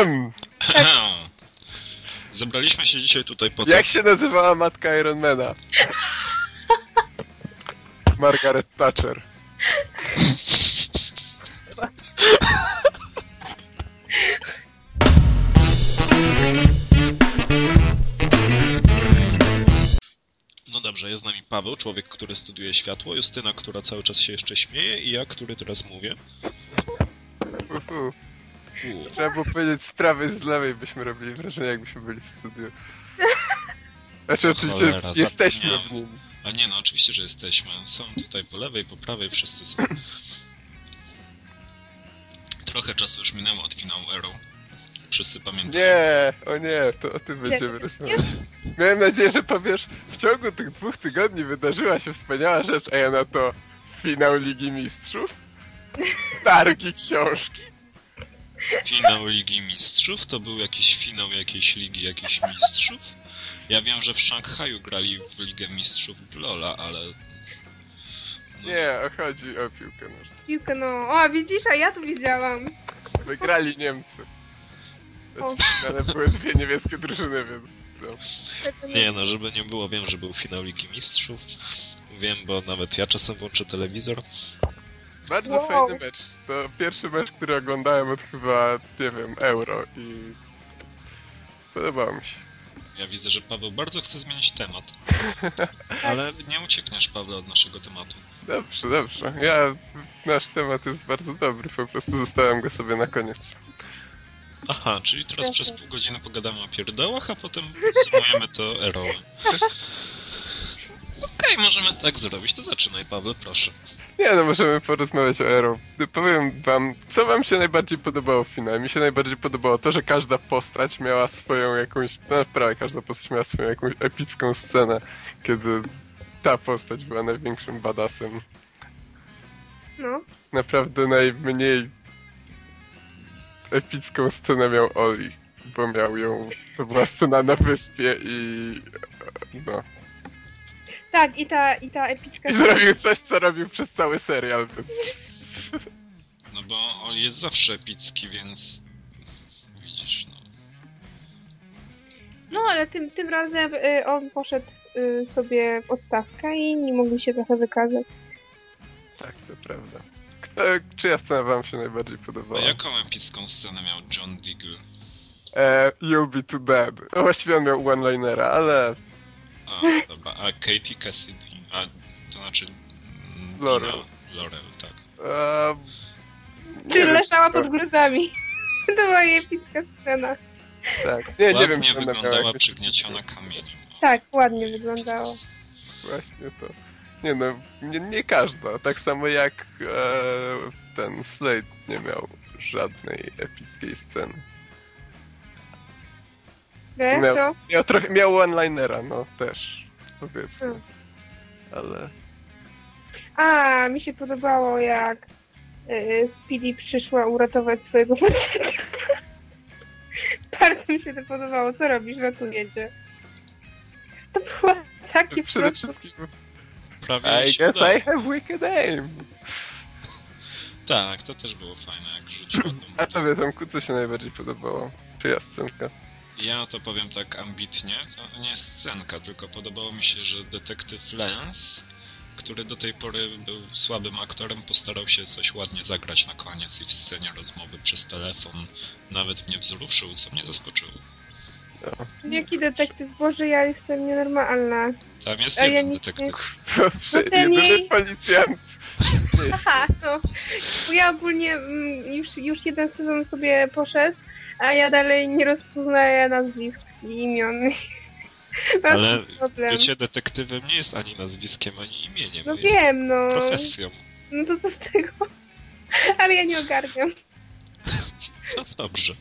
Em, Zebraliśmy się dzisiaj tutaj po to, jak się nazywała matka Ironmana? Margaret Thatcher. No dobrze, jest z nami Paweł, człowiek, który studiuje światło, Justyna, która cały czas się jeszcze śmieje i ja, który teraz mówię. Uhu. Trzeba było powiedzieć z prawej, z lewej, byśmy robili wrażenie, jakbyśmy byli w studiu. Znaczy, oczywiście Cholera, jesteśmy zapomniałem. w nim. A nie, no oczywiście, że jesteśmy. Są tutaj po lewej, po prawej, wszyscy są. Trochę czasu już minęło od finału Arrow. Wszyscy pamiętają. Nie, o nie, to o tym będziemy rozmawiać. Miałem nadzieję, że powiesz, w ciągu tych dwóch tygodni wydarzyła się wspaniała rzecz, a ja na to finał Ligi Mistrzów, targi książki. Finał Ligi Mistrzów to był jakiś finał jakiejś Ligi jakichś Mistrzów. Ja wiem, że w Szanghaju grali w Ligę Mistrzów w Lola, ale... No, Nie, chodzi o piłkę nożną. Piłkę, no. O, widzisz, a ja tu widziałam. Wygrali Niemcy. Znaczy, ale były dwie niebieskie drużyny, więc... No. Nie no, żeby nie było, wiem, że był finał Ligi Mistrzów. Wiem, bo nawet ja czasem włączę telewizor. Bardzo Wow. fajny mecz. To pierwszy mecz, który oglądałem od chyba, nie wiem, euro i... Podobało mi się. Ja widzę, że Paweł bardzo chce zmienić temat. Ale nie uciekniesz, Pawle, od naszego tematu. Dobrze, dobrze. Ja... Nasz temat jest bardzo dobry, po prostu zostawiam go sobie na koniec. Aha, czyli teraz przez pół godziny pogadamy o pierdołach, a potem podsumujemy to eroły. Okej, możemy tak zrobić. To zaczynaj, Paweł, proszę. Nie no, możemy porozmawiać o Aero. Powiem wam, co wam się najbardziej podobało w finale. Mi się najbardziej podobało to, że każda postać miała swoją jakąś, no prawie każda postać miała swoją jakąś epicką scenę, kiedy ta postać była największym badasem. No. Naprawdę najmniej epicką scenę miał Oli, bo miał ją, to była scena na wyspie i no. Tak, i ta, i ta epicka... I zrobił coś, co robił przez cały serial, więc... No bo on jest zawsze epicki, więc... Widzisz, no. No, ale tym, tym razem y, on poszedł y, sobie w odstawkę i nie mogli się trochę wykazać. Tak, to prawda. Kto, czyja scena wam się najbardziej A podobała? jaką epicką scenę miał John Diggle? E, you'll be too dead. No właściwie on miał one-linera, ale... A, dobra, a Katie Cassidy. A, to znaczy... mm, Laurel. Laurel, tak. Nie Czy wiem, leżała pod gruzami. To była jej epicka scena. Tak. Nie, nie Ładnie wiem, czy ona miała wyglądała przygnieciona kamieniem. Tak, ładnie wyglądało. Właśnie to. Nie no, nie, nie każda. Tak samo jak e, ten Slade nie miał żadnej epickiej sceny. Wiesz, Miał, to... miał, trochę, miał one-linera, no też, powiedzmy. Mm. Ale... A, mi się podobało, jak y, Speedy przyszła uratować swojego faceta. Bardzo mi się to podobało. Co robisz? Ratuje cię. To było takie Przede prosto. wszystkim... Prawie I guess udało. I have wicked aim. Tak, to też było fajne, jak rzuciła tą... A tobie Tomku, co się najbardziej podobało? Czyja scenka? Ja to powiem tak ambitnie, to nie scenka, tylko podobało mi się, że detektyw Lens, który do tej pory był słabym aktorem, postarał się coś ładnie zagrać na koniec i w scenie rozmowy przez telefon nawet mnie wzruszył, co mnie zaskoczyło. Jaki detektyw? Boże, ja jestem nienormalna. Tam jest A ja jeden nie- detektyw. Zawsze No ten jedyny jej- policjant. Aha, no. Bo ja ogólnie mm, już, już jeden sezon sobie poszedł, a ja dalej nie rozpoznaję nazwisk i imion. Ale problem. Bycie detektywem nie jest ani nazwiskiem, ani imieniem, No jest wiem, no. profesją. No to co z tego? Ale ja nie ogarniam. No dobrze.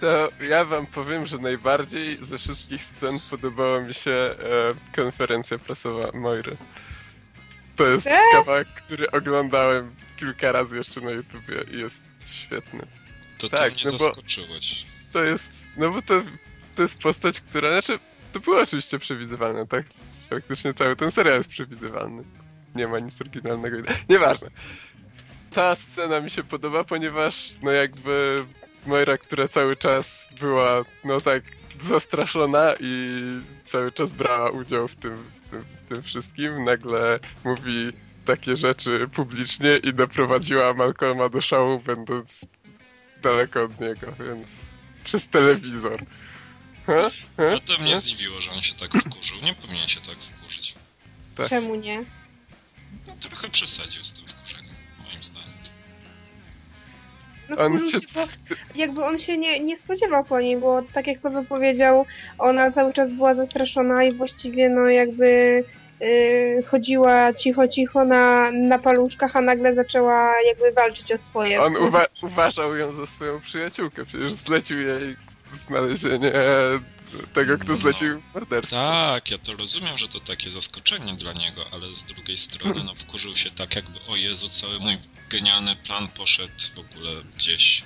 To ja wam powiem, że najbardziej ze wszystkich scen podobała mi się e, konferencja prasowa Moiry. To jest Też? kawałek, który oglądałem kilka razy jeszcze na YouTubie i jest świetny. To Tak, ty mnie no zaskoczyłeś. To jest, no bo to, to jest postać, która, znaczy, to było oczywiście przewidywalne, tak? Faktycznie cały ten serial jest przewidywalny. Nie ma nic oryginalnego. Nieważne. Ta scena mi się podoba, ponieważ, no jakby Moira, która cały czas była, no tak, zastraszona i cały czas brała udział w tym, w tym, w tym wszystkim, nagle mówi takie rzeczy publicznie i doprowadziła Malcolma do szału, będąc daleko od niego, więc przez telewizor. Ha? Ha? No to mnie Ha? zdziwiło, że on się tak wkurzył. Nie powinien się tak wkurzyć. Tak. Czemu nie? No, trochę przesadził z tym wkurzeniem, moim zdaniem. No On wkurzył się- się, bo jakby on się nie, nie spodziewał po niej, bo tak jak Paweł powiedział, ona cały czas była zastraszona i właściwie no jakby yy, chodziła cicho, cicho na, na paluszkach, a nagle zaczęła jakby walczyć o swoje. On uwa- uważał ją za swoją przyjaciółkę, przecież zlecił jej znalezienie tego, kto No. zlecił morderstwo. Tak, ja to rozumiem, że to takie zaskoczenie dla niego, ale z drugiej strony no wkurzył się tak jakby o Jezu, cały mój genialny plan poszedł w ogóle gdzieś.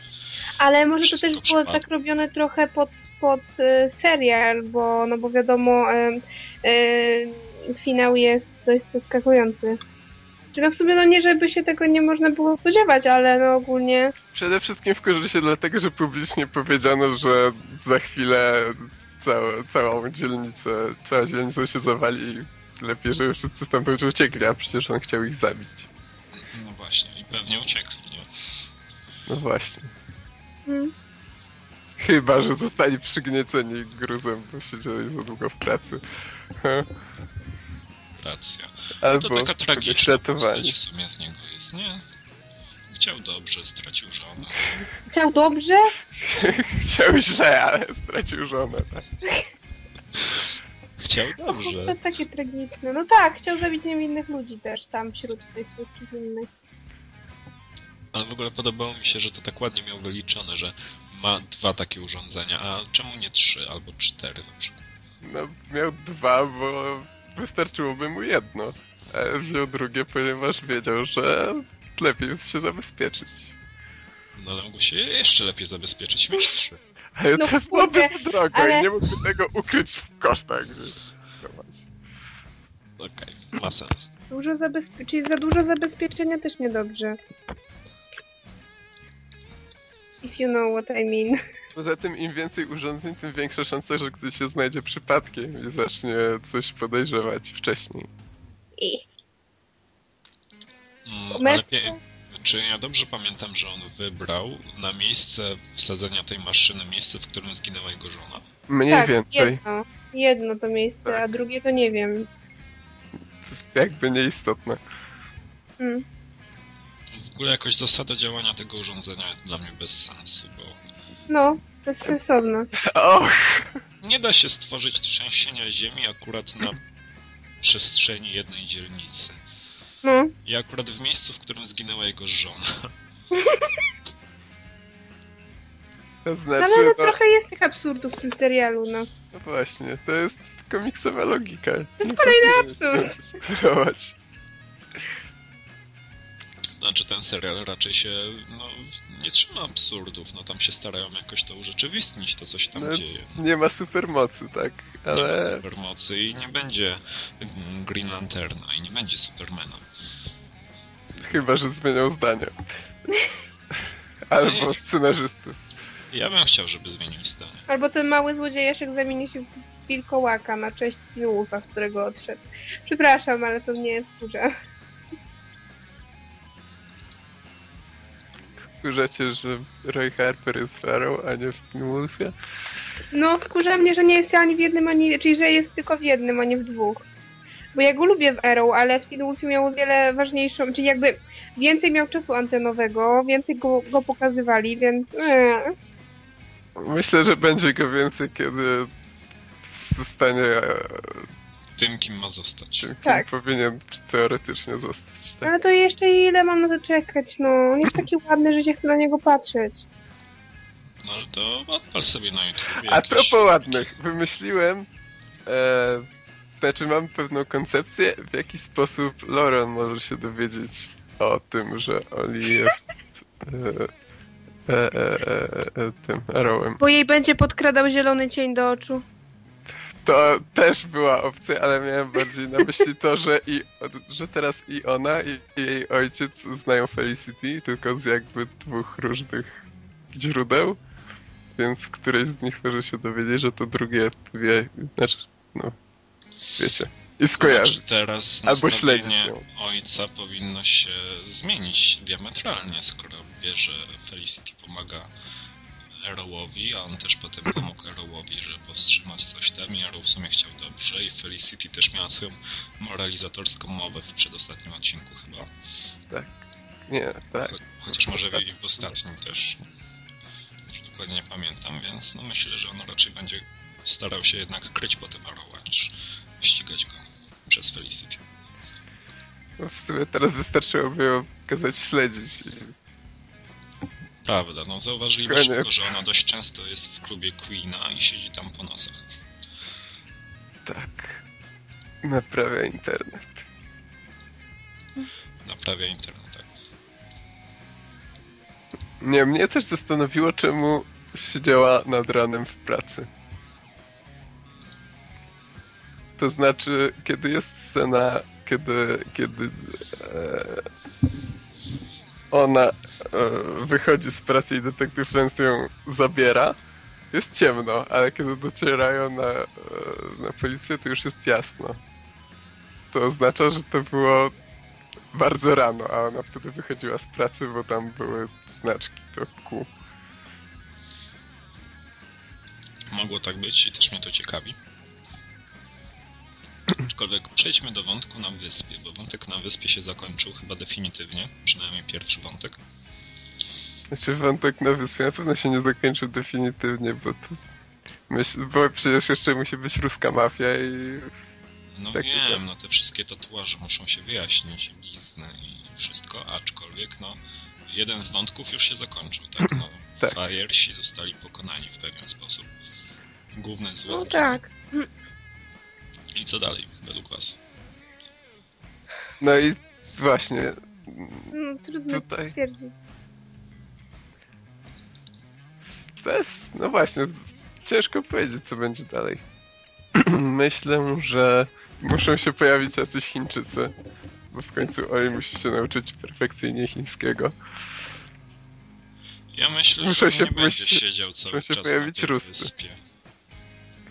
Ale może to też było tak robione trochę pod, pod y, serial, bo no bo wiadomo, y, y, finał jest dość zaskakujący. Czy no w sumie no nie, żeby się tego nie można było spodziewać, ale no ogólnie Przede wszystkim wkurzył się dlatego, że publicznie powiedziano, że za chwilę całą, całą dzielnicę, cała dzielnica się zawali i lepiej, żeby wszyscy stamtąd uciekli, a przecież on chciał ich zabić. No właśnie, i pewnie uciekli, nie? No właśnie. mm, Chyba, że zostali przygnieceni gruzem, bo siedzieli za długo w pracy. Racja. Albo To taka tragiczna postać w sumie z niego jest, nie? Chciał dobrze, stracił żonę. chciał dobrze? Chciał źle, ale stracił żonę. Tak? Chciał To dobrze. takie tragiczne. No tak, chciał zabić niewinnych ludzi też tam wśród tych wszystkich innych. Ale w ogóle podobało mi się, że to tak ładnie miał wyliczone, że ma dwa takie urządzenia, a czemu nie trzy albo cztery na przykład? No, miał dwa, bo wystarczyłoby mu jedno. A wziął drugie, ponieważ wiedział, że lepiej jest się zabezpieczyć. No ale mógł się jeszcze lepiej zabezpieczyć, mieć trzy. Ale No to byłoby za drogo ale- i nie mógłby tego ukryć w kosztach. Okej, ma sens. Dużo zabezpie- czyli za dużo zabezpieczenia też niedobrze. If you know what I mean. Poza tym im więcej urządzeń, tym większa szansa, że ktoś się znajdzie przypadkiem i zacznie coś podejrzewać wcześniej. I Mm, ale wie, czy ja dobrze pamiętam, że on wybrał na miejsce wsadzenia tej maszyny miejsce, w którym zginęła jego żona? Mniej tak, więcej. jedno. Jedno to miejsce, Tak. a drugie to nie wiem. Jakby nieistotne. Mm. W ogóle jakoś zasada działania tego urządzenia jest dla mnie bez sensu, bo No, bezsensowne. Och! nie da się stworzyć trzęsienia ziemi akurat na przestrzeni jednej dzielnicy. No, I akurat w miejscu, w którym zginęła jego żona. To no znaczy, ale no, no, trochę jest tych absurdów w tym serialu, no. no właśnie, to jest komiksowa logika. To jest kolejny absurd. Spróbować. Znaczy ten serial raczej się no, nie trzyma absurdów, no tam się starają jakoś to urzeczywistnić, to co się tam No, dzieje. Nie ma supermocy, tak? Nie ma Ale supermocy i nie będzie mm, Green Lanterna i nie będzie Supermana. chyba, że zmienią zdanie. Albo scenarzystów. Ja bym chciał, żeby zmienił zdanie. Albo ten mały złodziejaszek zamieni się w wilkołaka na cześć Teen Wolfa, z którego odszedł. Przepraszam, ale to mnie wkurza. Wkurzacie, że Roy Harper jest Pharaoh, a nie w Teen Wolfie? No, wkurza mnie, że nie jest ani w jednym, ani... Czyli, że jest tylko w jednym, a nie w dwóch. Bo ja go lubię w Arrow, ale w Teen Wolfie miał o wiele ważniejszą... Czyli jakby więcej miał czasu antenowego, więcej go, go pokazywali, więc... Eee. Myślę, że będzie go więcej, kiedy zostanie e, Tym, kim ma zostać. tym, kim Tak. powinien teoretycznie zostać. Tak? Ale to jeszcze ile mam na to czekać, no. On jest taki ładny, że się chce na niego patrzeć. No ale to odpal sobie na YouTube. A propos ładnych, wymyśliłem, e, znaczy mam pewną koncepcję, w jaki sposób Lauren może się dowiedzieć o tym, że Oli jest e, e, e, e, e, tym Arrowem. Bo jej będzie podkradał zielony cień do oczu. To też była opcja, ale miałem bardziej na myśli to, że, i, że teraz i ona, i jej ojciec znają Felicity, tylko z jakby dwóch różnych źródeł. więc któreś z nich może się dowiedzieć, że to drugie wie, znaczy, no, wiecie. I skojarzy. Znaczy teraz Albo śledzić ją. ojca powinno się zmienić diametralnie, skoro wie, że Felicity pomaga Arrowowi, a on też potem pomógł Arrowowi, żeby powstrzymać coś tam i Arrow w sumie chciał dobrze i Felicity też miała swoją moralizatorską mowę w przedostatnim odcinku chyba. Nie, tak. Cho- Chociaż może w, w ostatnim też. Już dokładnie nie pamiętam, więc no myślę, że on raczej będzie starał się jednak kryć potem Arrowa niż ścigać go przez Felicity. No w sumie teraz wystarczyłoby ją kazać śledzić. Prawda, no zauważyli Koniec. szybko, że ona dość często jest w klubie Queena i siedzi tam po nocach. Tak. Naprawia internet. Naprawia internet, tak. Nie, mnie też zastanowiło, czemu siedziała nad ranem w pracy. To znaczy, kiedy jest scena, kiedy, kiedy e, ona e, wychodzi z pracy i detektyw Lens ją zabiera, jest ciemno, ale kiedy docierają na, e, na policję, to już jest jasno. To oznacza, że to było bardzo rano, a ona wtedy wychodziła z pracy, bo tam były znaczki do kół. Mogło tak być i też mnie to ciekawi. Aczkolwiek przejdźmy do wątku na wyspie, bo wątek na wyspie się zakończył chyba definitywnie, przynajmniej pierwszy wątek. Znaczy wątek na wyspie na pewno się nie zakończył definitywnie, bo to... Myśl, bo przecież jeszcze musi być ruska mafia i... No Takie wiem, tam. no te wszystkie tatuaże muszą się wyjaśnić, blizny i wszystko, aczkolwiek no jeden z wątków już się zakończył, tak? No, Tak. Firesi zostali pokonani w pewien sposób. Główny zły No tak. I co dalej, według was? No i właśnie... No, trudno Tutaj. stwierdzić. To jest... No właśnie, ciężko powiedzieć, co będzie dalej. Myślę, że muszą się pojawić jacyś Chińczycy, bo w końcu Oi musi się nauczyć perfekcyjnie chińskiego. Ja myślę, Muszą że się nie będzie musi- siedział cały muszą się czas pojawić na tej Ruscy. wyspie.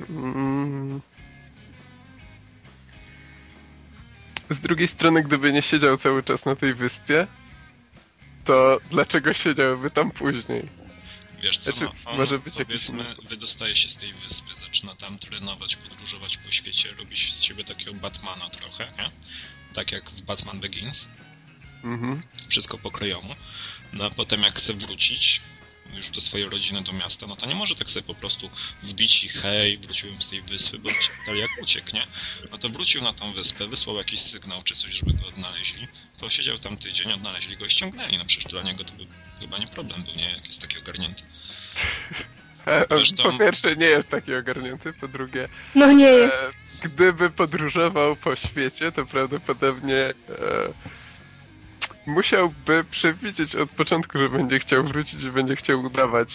Mm. Z drugiej strony, gdyby nie siedział cały czas na tej wyspie, to dlaczego siedziałby tam później? Wiesz co, Znaczy, no, on, może być jakiś powiedzmy, inny- wydostaje się z tej wyspy, zaczyna tam trenować, podróżować po świecie, robi z siebie takiego Batmana trochę, nie? Tak jak w Batman Begins, Mhm. wszystko po kryjomu. No a potem jak chce wrócić już do swojej rodziny, do miasta, no to nie może tak sobie po prostu wbić i hej, wróciłem z tej wyspy, bo pytali jak uciekł, nie? No to wrócił na tą wyspę, wysłał jakiś sygnał czy coś, żeby go odnaleźli. Posiedział tam tydzień, odnaleźli go i ściągnęli. No przecież dla niego to by chyba nie problem był, nie? Jak jest taki ogarnięty. E, Zresztą- Po pierwsze nie jest taki ogarnięty, po drugie, No nie jest. e, gdyby podróżował po świecie, to prawdopodobnie e, musiałby przewidzieć od początku, że będzie chciał wrócić i będzie chciał udawać,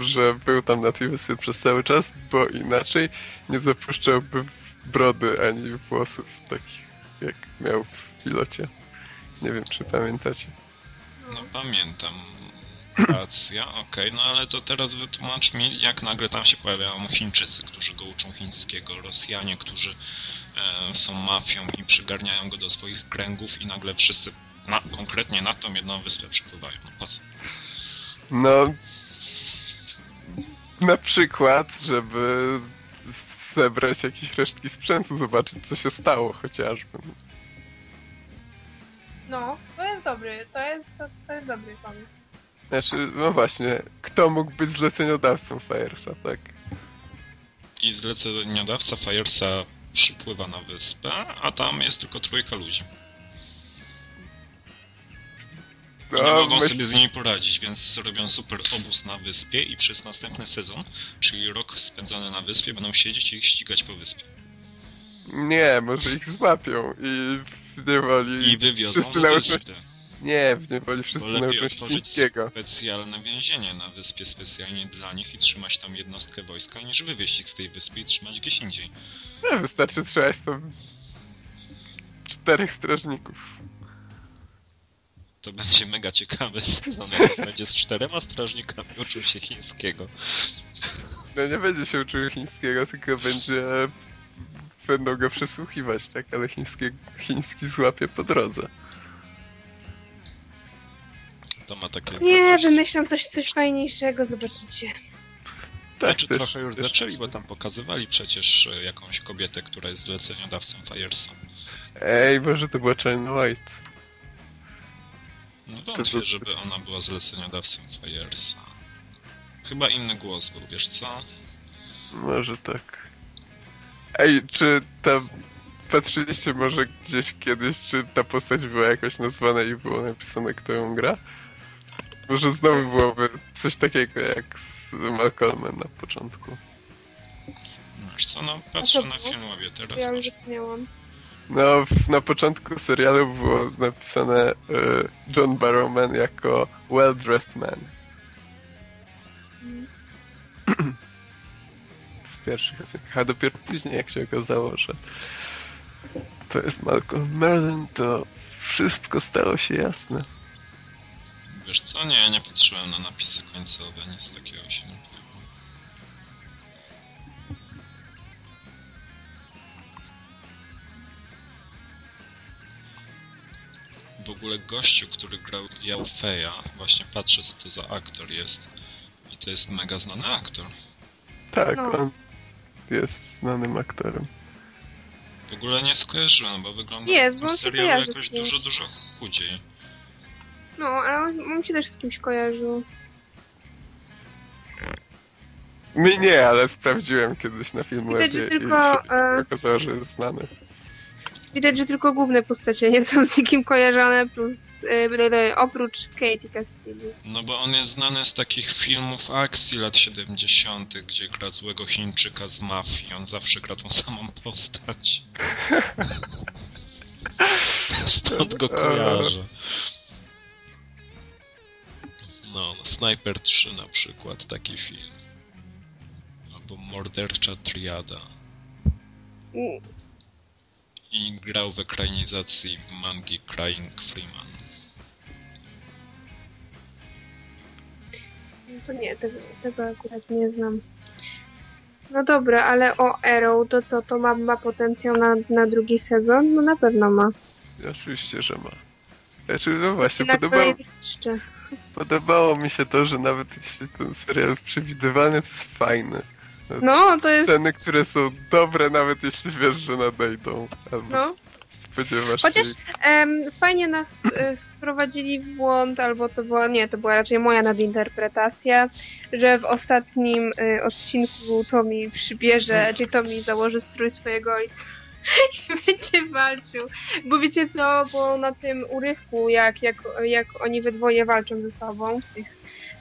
e, że był tam na tej wyspie przez cały czas, bo inaczej nie zapuszczałby brody ani włosów takich, jak miał w pilocie. Nie wiem, czy pamiętacie. No pamiętam. Racja, okej, no ale to teraz wytłumacz mi, jak nagle tam się pojawiają Chińczycy, którzy go uczą chińskiego, Rosjanie, którzy e, są mafią i przygarniają go do swoich kręgów i nagle wszyscy na, konkretnie na tą jedną wyspę przypływają. No po co? No. Na przykład, żeby zebrać jakieś resztki sprzętu, zobaczyć co się stało chociażby. No, to jest dobry, to jest, to, to jest dobry pomysł. Znaczy, no właśnie, kto mógł być zleceniodawcą Firesa, tak? I zleceniodawca Firesa przypływa na wyspę, a tam jest tylko trójka ludzi. I nie No, mogą myśl- sobie z nimi poradzić, więc robią super obóz na wyspie i przez następny sezon, czyli rok spędzony na wyspie, będą siedzieć i ich ścigać po wyspie. Nie, może ich złapią i w niewoli I wywiozą wszyscy do wyspy. Nie, w niewoli wszyscy nauczą się chińskiego. specjalne więzienie na wyspie specjalnie dla nich i trzymać tam jednostkę wojska, niż wywieźć ich z tej wyspy i trzymać gdzieś indziej. Nie, wystarczy trzymać tam czterech strażników. To będzie mega ciekawy sezon, jak będzie z czterema strażnikami uczył się chińskiego. No nie będzie się uczył chińskiego, tylko będzie... Będą go przesłuchiwać, tak? Ale chińskie, chiński złapie po drodze. To ma takie Nie, zdolności. wymyślą coś, coś fajniejszego, zobaczycie. Tak, Znaczy też- trochę już też zaczęli, myślę. bo tam pokazywali przecież e, jakąś kobietę, która jest zleceniodawcą Firesa. Ej, może to była China White. No wątpię, żeby ona była zleceniodawcą Firesa. Chyba inny głos był, wiesz co? Może tak. Ej, czy tam patrzyliście może gdzieś kiedyś, czy ta postać była jakoś nazwana i było napisane, kto ją gra? Może znowu byłoby coś takiego jak z Malcolmem na początku. Wiesz co, no patrzę na filmowie teraz. Ja już Może... No, w, na początku serialu było napisane e, John Barrowman jako well-dressed man. W pierwszych odcinkach, a dopiero później jak się okazało, że to jest Malcolm Merlin, to wszystko stało się jasne. Wiesz co, nie, nie patrzyłem na napisy końcowe, nic takiego się nie W ogóle gościu, który grał Jaufeja, właśnie patrzę co to za aktor jest. I to jest mega znany aktor. Tak, No. on jest znanym aktorem. W ogóle nie skojarzyłem, bo wygląda Jest, w bo tym on się serialu kojarzy jakoś kimś. dużo, dużo chudziej. No, ale on, on się też z kimś kojarzył. Mi nie, ale sprawdziłem kiedyś na filmie Widać, że i tylko, się e, okazało, że jest znany. Widać, że tylko główne postacie nie są z nikim kojarzone, plus e, oprócz Katie Castillo. No bo on jest znany z takich filmów akcji lat 70., gdzie gra złego Chińczyka z mafii. On zawsze gra tą samą postać. Stąd go kojarzę. No, no, Sniper 3 na przykład, taki film. Albo Mordercza Triada. I grał w ekranizacji mangi Crying Freeman. No to nie, tego, tego akurat nie znam. No dobra, ale o Arrow to co, to ma, ma potencjał na, na drugi sezon? No na pewno ma. Oczywiście, że ma. Znaczy, no właśnie, na podobało, podobało mi się to, że nawet jeśli ten serial jest przewidywany, to jest fajny. No, to jest... Sceny, które są dobre, nawet jeśli wiesz, że nadejdą. Albo No, spodziewasz Chociaż się. em, fajnie nas e, wprowadzili w błąd, albo to była, nie, to była raczej moja nadinterpretacja, że w ostatnim e, odcinku Tommy przybierze, czyli Tommy założy strój swojego ojca i będzie walczył. Bo wiecie co, bo na tym urywku, jak, jak, jak oni we dwoje walczą ze sobą w tych,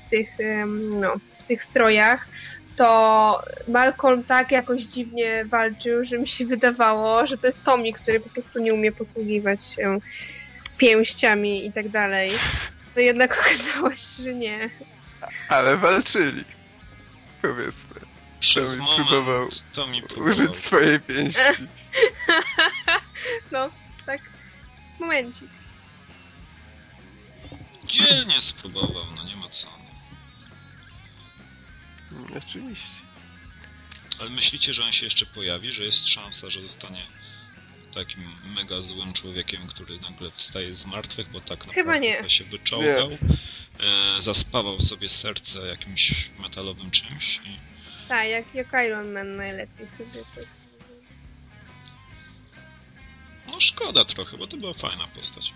w tych, em, no, w tych strojach, to Malcolm tak jakoś dziwnie walczył, że mi się wydawało, że to jest Tommy, który po prostu nie umie posługiwać się pięściami i tak dalej. To jednak okazało się, że nie. Ale walczyli. Powiedzmy. Przez mi moment próbował to mi próbował. Użyć swojej pięści. No, tak. Momencik. Dzielnie spróbował, no nie ma co. Mm, Oczywiście. Ale myślicie, że on się jeszcze pojawi, że jest szansa, że zostanie takim mega złym człowiekiem, który nagle wstaje z martwych, bo tak naprawdę Chyba nie. to się wyczołgał, e, zaspawał sobie serce jakimś metalowym czymś i Tak, jak, jak Iron Man najlepiej sobie coś. no szkoda trochę, bo to była fajna postać.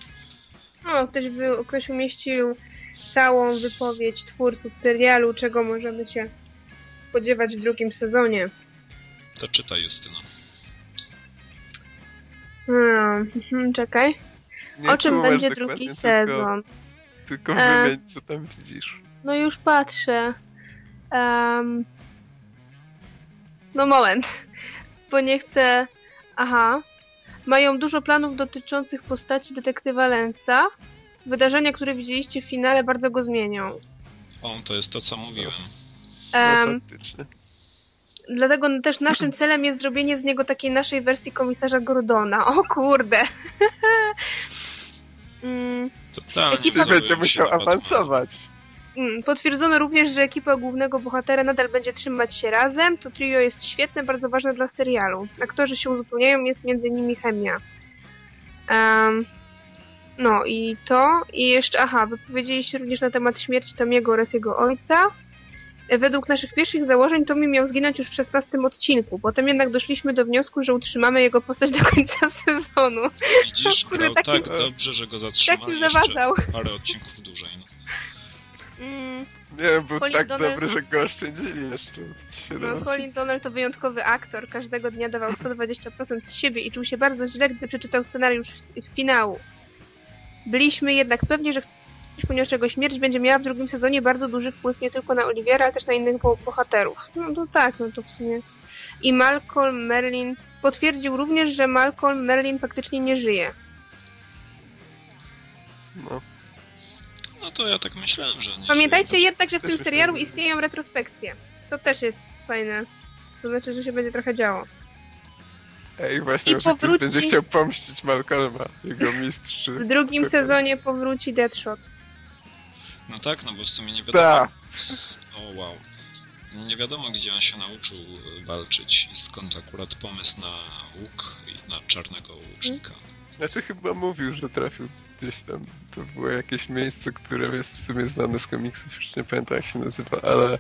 O, ktoś, wy, ktoś umieścił całą wypowiedź twórców serialu, czego możemy się spodziewać w drugim sezonie. To czytaj Justyna. Hmm, mhm, czekaj. Nie o czym będzie drugi tylko- sezon? Tylko E. wymień, co tam widzisz. No już patrzę. Em, no moment, bo nie chcę. Aha. Mają dużo planów dotyczących postaci detektywa Lensa. Wydarzenia, które widzieliście w finale, bardzo go zmienią. O, to jest to, co mówiłem. No Em, faktycznie. dlatego też naszym celem jest zrobienie z niego takiej naszej wersji komisarza Gordona. O kurde! mm, Totalnie Ekipa będzie musiał awansować. Mm, Potwierdzono również, że ekipa głównego bohatera nadal będzie trzymać się razem. To trio jest świetne, bardzo ważne dla serialu. Aktorzy się uzupełniają, jest między innymi chemia. Em, no i to. I jeszcze, aha, wypowiedzieli się również na temat śmierci Tomiego oraz jego ojca. Według naszych pierwszych założeń Tommy miał zginąć już w 16 odcinku. Potem jednak doszliśmy do wniosku, że utrzymamy jego postać do końca sezonu. Widzisz, grał taki- tak dobrze, że go zatrzymali Takim jeszcze zawadzał. parę odcinków dłużej. No. Mm, Nie, był Colin tak Donnell- dobry, że go oszczędzili jeszcze. No. Colin Donnell to wyjątkowy aktor. Każdego dnia dawał 120% z siebie i czuł się bardzo źle, gdy przeczytał scenariusz finału. Byliśmy jednak pewni, że ponieważ jego śmierć będzie miała w drugim sezonie bardzo duży wpływ nie tylko na Oliwiera, ale też na innych bo- bohaterów. No to tak, no to w sumie. I Malcolm Merlin potwierdził również, że Malcolm Merlin faktycznie nie żyje. No. no to ja tak myślałem, że nie Pamiętajcie żyje. jednak, że w tym serialu istnieją retrospekcje. To też jest fajne. To znaczy, że się będzie trochę działo. Ej, właśnie, I może ktoś powróci- będzie chciał pomścić Malcolma, jego mistrz. W drugim sezonie powróci Deadshot. No tak, no bo w sumie nie wiadomo... Tak. O wow. Nie wiadomo, gdzie on się nauczył y, walczyć i skąd akurat pomysł na łuk i na czarnego łucznika. Znaczy chyba mówił, że trafił gdzieś tam. To było jakieś miejsce, które jest w sumie znane z komiksów, już nie pamiętam jak się nazywa, ale... E,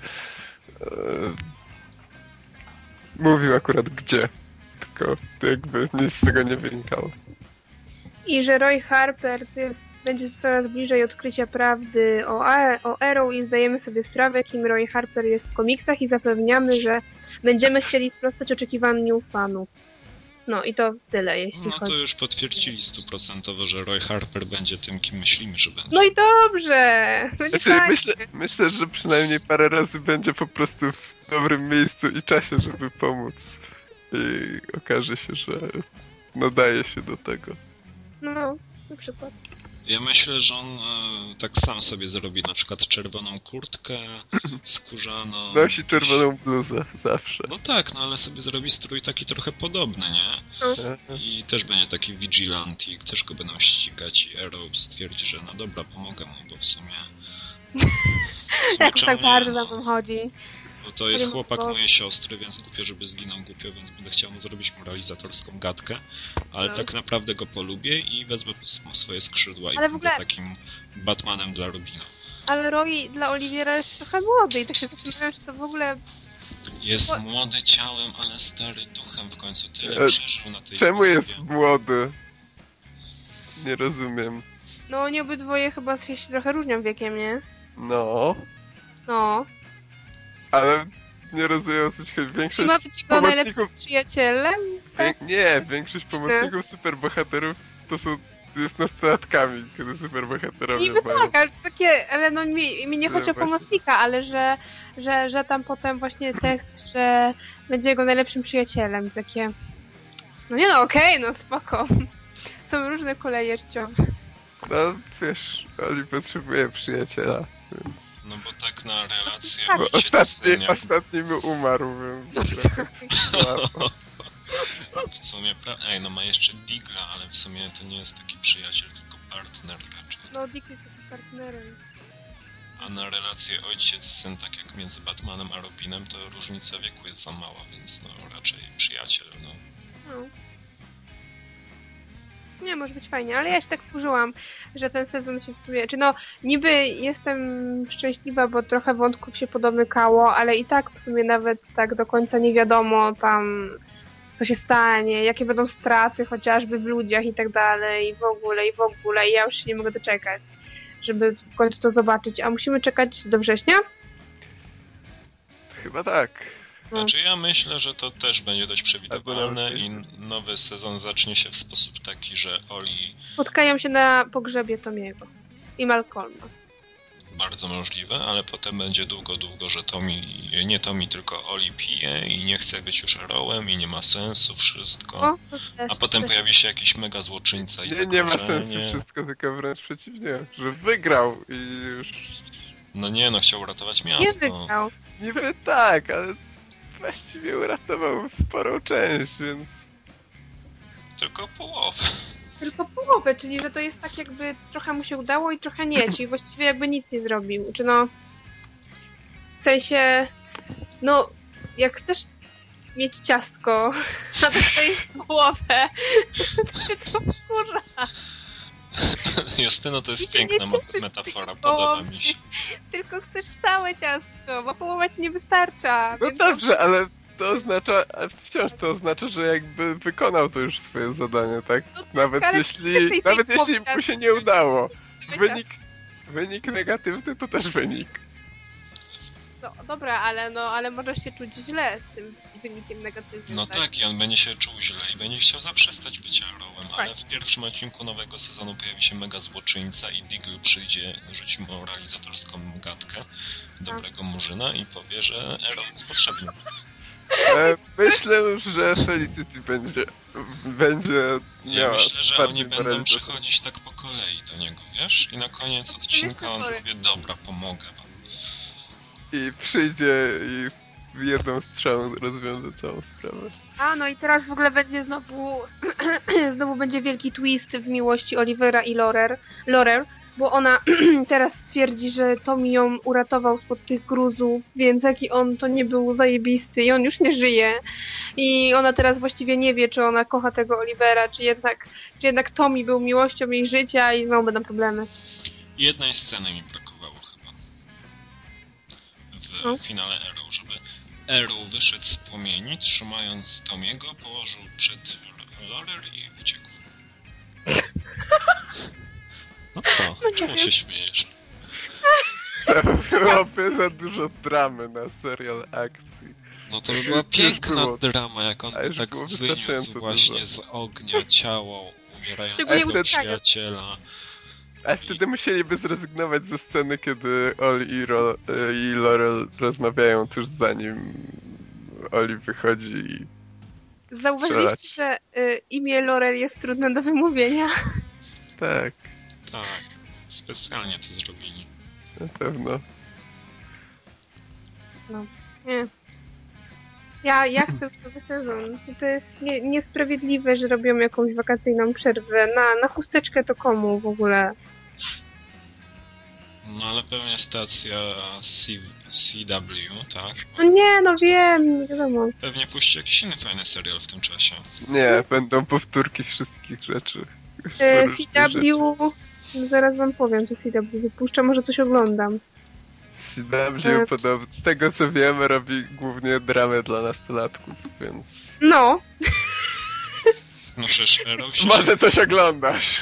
mówił akurat gdzie. Tylko jakby nic z tego nie wynikało. I że Roy Harper jest, będzie coraz bliżej odkrycia prawdy o, A- o Arrow i zdajemy sobie sprawę, kim Roy Harper jest w komiksach i zapewniamy, że będziemy chcieli sprostać oczekiwaniu fanów. No i to tyle, jeśli No to chodzi. już potwierdzili stuprocentowo, że Roy Harper będzie tym, kim myślimy, że będzie. No i dobrze! Będzie Znaczy, myślę, myślę, że przynajmniej parę razy będzie po prostu w dobrym miejscu i czasie, żeby pomóc. I okaże się, że nadaje się do tego. No, na przykład. Ja myślę, że on e, tak sam sobie zrobi na przykład czerwoną kurtkę skórzaną. Nosi czerwoną bluzę, zawsze. No tak, no ale sobie zrobi strój taki trochę podobny, nie? I też będzie taki vigilante, i też go będą ścigać i Arrow stwierdzi, że no dobra, pomogę mu, bo w sumie... W sumie tak nie, bardzo za mną chodzi. Bo to jest chłopak bo- mojej siostry, więc głupio, żeby zginął głupio, więc będę chciał mu zrobić moralizatorską gadkę, ale No. tak naprawdę go polubię i wezmę swoje skrzydła i Ale będę ogóle- takim Batmanem dla Robina. Ale Roy dla Oliwiera jest trochę młody i tak się zastanawiam, czy to w ogóle... Jest Bo- młody ciałem, ale stary duchem w końcu tyle E, przeżył na tej Czemu wyspie. jest młody? Nie rozumiem. No oni obydwoje chyba się, się trochę różnią wiekiem, nie? No, No. Ale nie rozumiem o co ci chodzi. I Większość ma być jego najlepszym pomocników... przyjacielem? Wię... Nie, większość pomocników superbohaterów to są... jest nastolatkami, kiedy superbohaterowie Niby mają... tak, ale to takie, ale no mi, mi nie chodzi o właśnie. pomocnika, ale że, że, że tam potem właśnie tekst, że będzie jego najlepszym przyjacielem, takie... No nie no, okej, no spoko. Są różne koleje życiowe. No, wiesz, Oli potrzebuje przyjaciela, więc... No bo tak na relację Tak. Ostatni, ostatni mi umarł, więc trochę słabo. w sumie... pra- Ej, no ma jeszcze Digla, ale w sumie to nie jest taki przyjaciel, tylko partner raczej. No Dick jest takim partnerem. A na relację ojciec-syn, tak jak między Batmanem a Robinem, to różnica wieku jest za mała, więc no raczej przyjaciel, no. No. Nie, może być fajnie, ale ja się tak wkurzyłam, że ten sezon się w sumie... Czy no, niby jestem szczęśliwa, bo trochę wątków się podomykało, ale i tak w sumie nawet tak do końca nie wiadomo tam, co się stanie, jakie będą straty chociażby w ludziach i tak dalej, i w ogóle, i w ogóle, i ja już się nie mogę doczekać, żeby w końcu to zobaczyć. A musimy czekać do września? Chyba tak. No. Znaczy ja myślę, że to też będzie dość przewidywalne i nowy sezon zacznie się w sposób taki, że Oli Spotkają się na pogrzebie Tomiego i Malcolma. bardzo możliwe, ale potem będzie długo, długo, że Tommy, nie Tommy, tylko Oli pije i nie chce być już Erołem i nie ma sensu wszystko. O, też, A potem też. pojawi się jakiś mega złoczyńca i Nie, nie ma sensu wszystko, tylko wręcz przeciwnie, że wygrał i już... No nie, no chciał uratować Nie miasto. wygrał. Niby tak, ale właściwie uratował sporą część, więc... Tylko połowę. tylko połowę, czyli że to jest tak jakby trochę mu się udało i trochę nie, czyli właściwie jakby nic nie zrobił. Czy no... W sensie... No, jak chcesz mieć ciastko, a dostajesz połowę, to cię to wkurza. Justyno, to jest piękna metafora, podoba mi się. Tylko chcesz całe ciastko, bo połowa ci nie wystarcza. No więc dobrze, ale to oznacza, wciąż to oznacza, że jakby wykonał to już swoje zadanie, tak? No tak, Nawet ale jeśli, nawet jeśli mu się nie udało. Wynik, wynik negatywny to też wynik. No dobra, ale no, ale możesz się czuć źle z tym wynikiem negatywnym. No tak, i on będzie się czuł źle i będzie chciał zaprzestać bycia Arrowem, ale w pierwszym odcinku nowego sezonu pojawi się mega złoczyńca i Deagle przyjdzie, rzuci moralizatorską gadkę dobrego murzyna i powie, że Arrow jest potrzebny. E, myślę, że Felicity będzie, będzie Ja myślę, że oni będą przychodzić tak po kolei do niego, wiesz? I na koniec odcinka on powie, dobra, pomogę wam. I przyjdzie i jedną strzałą rozwiąże całą sprawę. A no i teraz w ogóle będzie znowu znowu będzie wielki twist w miłości Olivera i Lorer, Lorer bo ona teraz twierdzi, że Tommy ją uratował spod tych gruzów, więc jaki on to nie był zajebisty i on już nie żyje. I ona teraz właściwie nie wie, czy ona kocha tego Olivera, czy jednak, czy jednak Tommy był miłością jej życia i znowu będą problemy. Jednej sceny mi brakowało chyba. W No. finale Arrow, żeby Arrow wyszedł z płomieni, trzymając Tomiego, położył przed Lorer i uciekł. No co? No Czemu się śmiejesz? Byłoby za dużo dramy na serial akcji. No to by była piękna było. drama, jak on by tak wyniósł właśnie dużo. z ognia ciało umierającego przyjaciela. A wtedy musieliby zrezygnować ze sceny, kiedy Oli i, Ro, i Laurel rozmawiają tuż zanim Oli wychodzi i... Zauważyliście, Strzelać. że y, imię Lorel jest trudne do wymówienia? Tak, Tak, specjalnie to zrobili. na pewno. Nie. Ja, ja chcę już nowy sezon. To jest nie, niesprawiedliwe, że robią jakąś wakacyjną przerwę. Na, na chusteczkę to komu w ogóle? No ale pewnie stacja C CW, tak? No nie, no wiem, wiadomo. Pewnie puści jakiś inny fajny serial w tym czasie. Nie, będą powtórki wszystkich rzeczy. E, Różnych CW... No zaraz wam powiem, co CW wypuszcza, może coś oglądam. CW E. podobno, z tego co wiem, robi głównie dramę dla nastolatków, więc... No, No przecież się... Może coś oglądasz.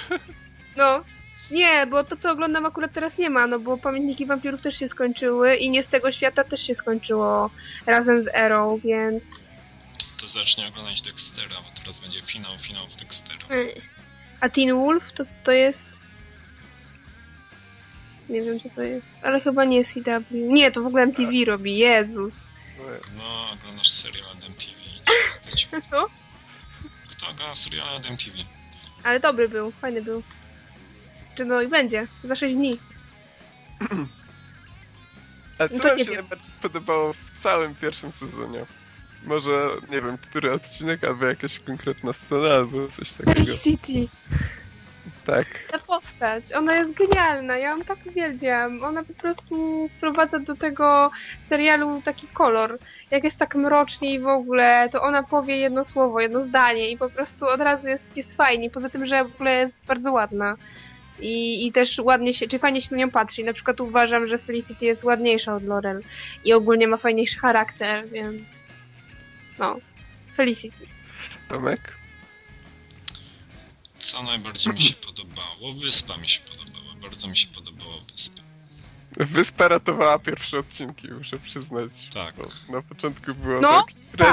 no. Nie, bo to co oglądam akurat teraz nie ma, no bo Pamiętniki Wampirów też się skończyły i Nie z tego świata też się skończyło razem z Arrow, więc... To zacznie oglądać Dextera, bo teraz będzie finał finałów Dextera. Mm. A Teen Wolf to co to jest? Nie wiem co to jest, ale chyba nie CW. Nie, to w ogóle MTV robi, Jezus. No, oglądasz serial od MTV. Jesteś... No, Kto ogląda serial od MTV? ale dobry był, fajny był. Czy no i będzie, za 6 dni. A co No to wam nie się wiem. najbardziej podobało w całym pierwszym sezonie? Może, nie wiem, który odcinek, albo jakaś konkretna scena, albo coś takiego. Felicity, Tak. ta postać, ona jest genialna, ja ją tak uwielbiam. Ona po prostu wprowadza do tego serialu taki kolor. Jak jest tak mrocznie i w ogóle, to ona powie jedno słowo, jedno zdanie i po prostu od razu jest, jest fajnie. Poza tym, że w ogóle jest bardzo ładna. I, I też ładnie się, czy fajnie się na nią patrzy. Na przykład uważam, że Felicity jest ładniejsza od Laurel i ogólnie ma fajniejszy charakter, więc no, Felicity. Tomek? Co najbardziej mi się podobało? Wyspa mi się podobała. Bardzo mi się podobała Wyspa. Wyspa ratowała pierwsze odcinki, muszę przyznać. Tak. Bo na początku było No, tak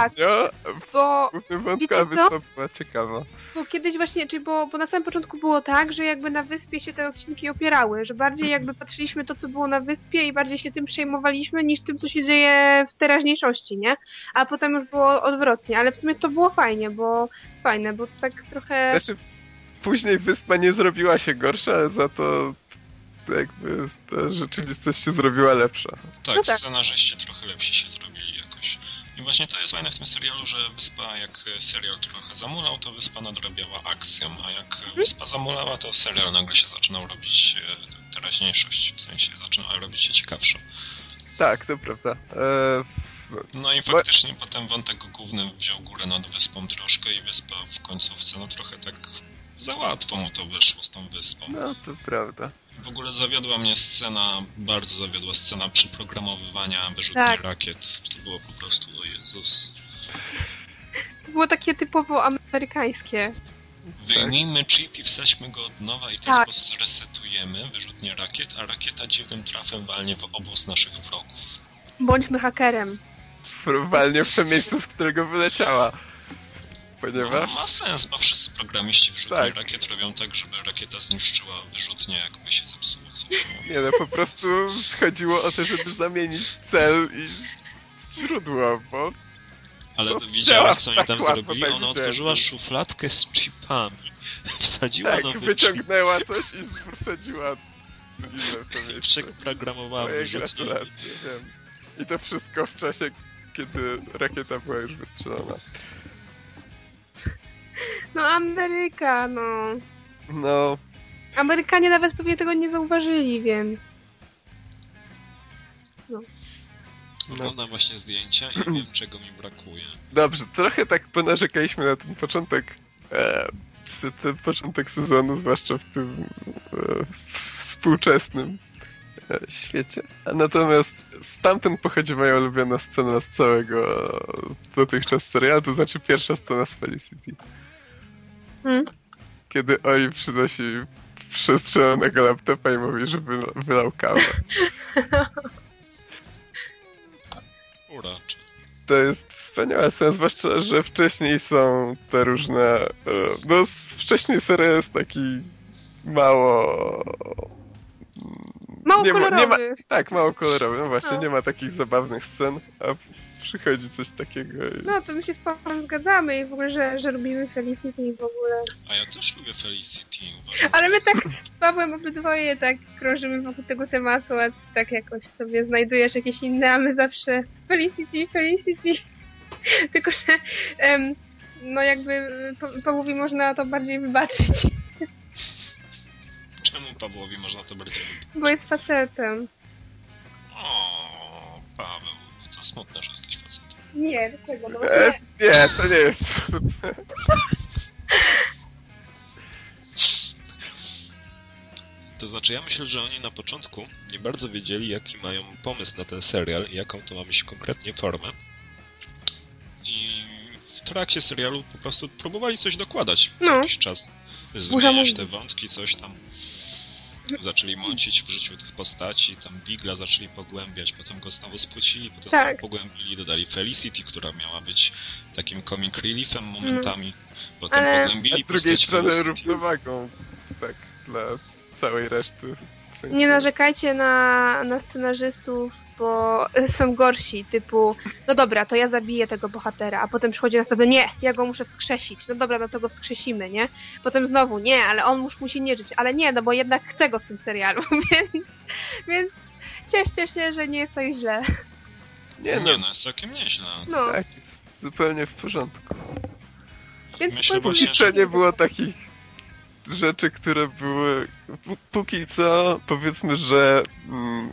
średnio, w Bo głównym wątku, wiecie a co? wyspa była ciekawa. Bo kiedyś właśnie, czyli bo, bo na samym początku było tak, że jakby na wyspie się te odcinki opierały, że bardziej jakby patrzyliśmy to, co było na wyspie i bardziej się tym przejmowaliśmy niż tym, co się dzieje w teraźniejszości, nie? A potem już było odwrotnie, ale w sumie to było fajnie, bo fajne, bo tak trochę... Znaczy, później wyspa nie zrobiła się gorsza, ale za to jakby ta rzeczywistość się zrobiła lepsza. Tak, No tak. scenarzyści trochę lepsi się zrobili jakoś. I właśnie to jest fajne w tym serialu, że wyspa, jak serial trochę zamulał, to wyspa nadrabiała akcją, a jak wyspa zamulała, to serial nagle się zaczynał robić e, teraźniejszość, w sensie zaczynał robić się ciekawszą. Tak, to prawda. E, No i faktycznie potem wątek główny wziął górę nad wyspą troszkę i wyspa w końcówce, no trochę tak za łatwo mu to wyszło z tą wyspą. no, to prawda. W ogóle zawiodła mnie scena, bardzo zawiodła scena przyprogramowywania wyrzutni Tak. rakiet. To było po prostu, o Jezus. To było takie typowo amerykańskie. Wyjmijmy chip i wsadźmy go od nowa i w ten Tak. sposób zresetujemy wyrzutnię rakiet, a rakieta dziwnym trafem walnie w obóz naszych wrogów. Bądźmy hakerem. Formalnie w to miejsce, z którego wyleciała. No, Ponieważ... ma sens, bo wszyscy programiści wyrzutni Tak. rakiet robią tak, żeby rakieta zniszczyła wyrzutnię, jakby się zepsuło coś. Nie? No, po prostu chodziło o to, żeby zamienić cel i źródło, bo Ale No, to widziałeś, co oni tak tam łatwo zrobili? tak Ona otworzyła szufladkę z chipami, wsadziła tak, nowy chip, wyciągnęła coś i wsadziła przeprogramowała wiem. I to wszystko w czasie, kiedy rakieta była już wystrzelona. No Ameryka, no. No, Amerykanie nawet pewnie tego nie zauważyli, więc... no. Oglądam właśnie zdjęcia i wiem, czego mi brakuje. Dobrze, trochę tak ponarzekaliśmy na ten początek. E, ten- początek sezonu, zwłaszcza w tym e, współczesnym e, świecie. A natomiast stamtąd pochodzi moja ulubiona scena z całego dotychczas serialu, to znaczy pierwsza scena z Felicity. Hmm? Kiedy Oi przynosi przestrzelonego laptopa i mówi, że wyla- wylał kawę. Uracze. To jest wspaniała scena, zwłaszcza, że wcześniej są te różne... e, No, wcześniej serial jest taki mało... Mało nie ma, nie ma, kolorowy. Tak, mało kolorowy, no właśnie, No. nie ma takich zabawnych scen, a przychodzi coś takiego i... No, to my się z Pawłem zgadzamy i w ogóle, że, że lubimy Felicity i w ogóle. A ja też lubię Felicity. Uważam, Ale my jest- tak z Pawłem obydwoje tak krążymy wokół tego tematu, a tak jakoś sobie znajdujesz jakieś inne, a my zawsze Felicity, Felicity. Tylko, że em, no jakby Pa- Pawłowi można to bardziej wybaczyć, Czemu Pawłowi można to bardziej lubić? bo jest facetem. O, Paweł, to smutne, że facetem. Nie, dlaczego? No, E, nie. nie, to nie jest... To znaczy, ja myślę, że oni na początku nie bardzo wiedzieli, jaki mają pomysł na ten serial i jaką to ma mieć konkretnie formę. I w trakcie serialu po prostu próbowali coś dokładać co No. jakiś czas. Zmieniać te wątki, coś tam. Zaczęli mącić w życiu tych postaci, tam Bigla zaczęli pogłębiać, potem go znowu spłycili, potem Tak. pogłębili, dodali Felicity, która miała być takim comic reliefem momentami, potem Ale- A pogłębili z drugiej strony równowagą, tak, dla całej reszty. Nie narzekajcie na, na scenarzystów, bo są gorsi, typu, no dobra, to ja zabiję tego bohatera, a potem przychodzi na sobie, nie, ja go muszę wskrzesić, no dobra, no to go wskrzesimy, nie? Potem znowu, nie, ale on już musi nie żyć, ale nie, no bo jednak chcę go w tym serialu, więc, więc cieszcie się, że nie jest tak źle. Nie no, no, jest całkiem nieźle. No, tak, jest zupełnie w porządku. Więc Myślę właśnie, że nie było takich rzeczy, które były. Póki co powiedzmy, że mm,